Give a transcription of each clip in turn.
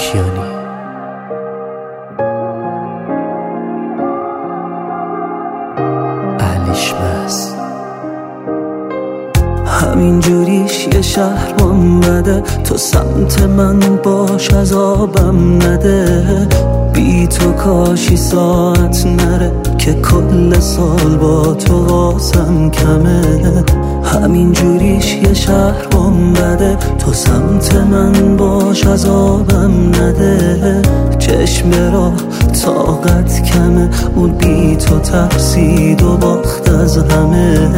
Kiani. همین جوریش یه شهر بده. تو سمت من باش عذابم نده. بی تو کاشی ساعت نره که کل سال با تو واسم کمه. همین جوریش یه شهر بده. تو سمت من باش عذابم نده. چشم را طاقت کمه. اون بی تو ترسید و باخت از همه.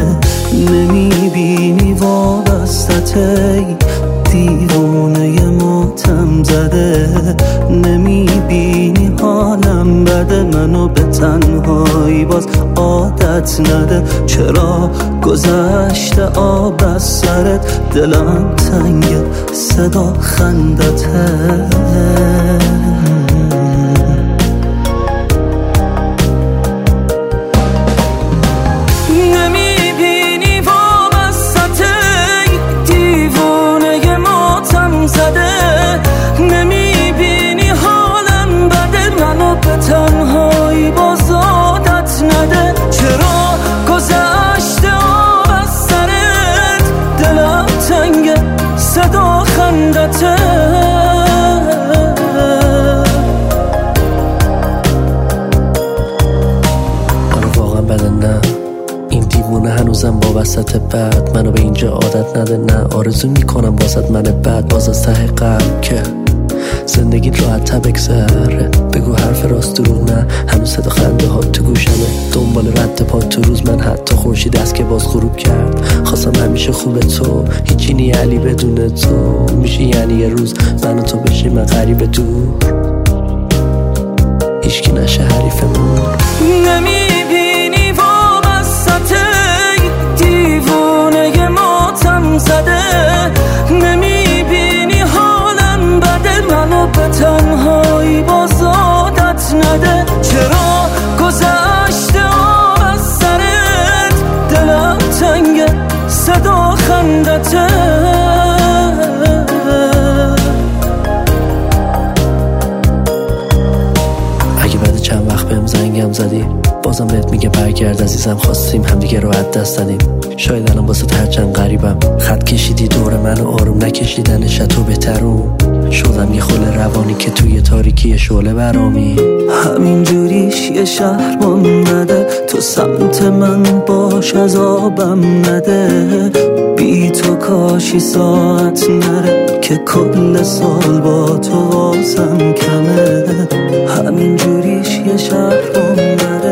نمی‌بینی وابستته دیوونه ماتم زده. نمی‌بینی حالم بده منو به تنهایی باز عادت نده. چرا گذشته آب از سرت؟ دلم تنگ صدا خندته. هنوزم با وسط بعد منو به اینجا عادت نده. نه آرزو می‌کنم واسط من بعد باز از ته قلب که زندگی راحت بگذره. بگو حرف راست درو نه. هنوز صدا خنده ها تو گوشمه. دنبال رد پا تو روز من حتی خورشید دست که باز غروب کرد. همیشه خوب تو. هیچی نی علی بدون تو. میشه یعنی یه روز من تو بشیم من غریب دور هیچکی نشه حریفمون. نمی‌بینی صدا خندته اگه بعد چند وقت بهم زنگم زدی بازم بهت میگه برگرد عزیزم خواستیم همدیگه رو از دست دادیم. شاید الان واسه هرچند غریبم. خط کشیدی دور منو آروم نکشیدن تو بهترون شدم یه خل روانی که توی تاریکی شعله برامی همین جوریش یه شهر نده تو سمت من باش عذابم نده. بی تو کاشی ساعت نره که کل سال با تو واسم کمه. همین جوریش یه شهر نده تو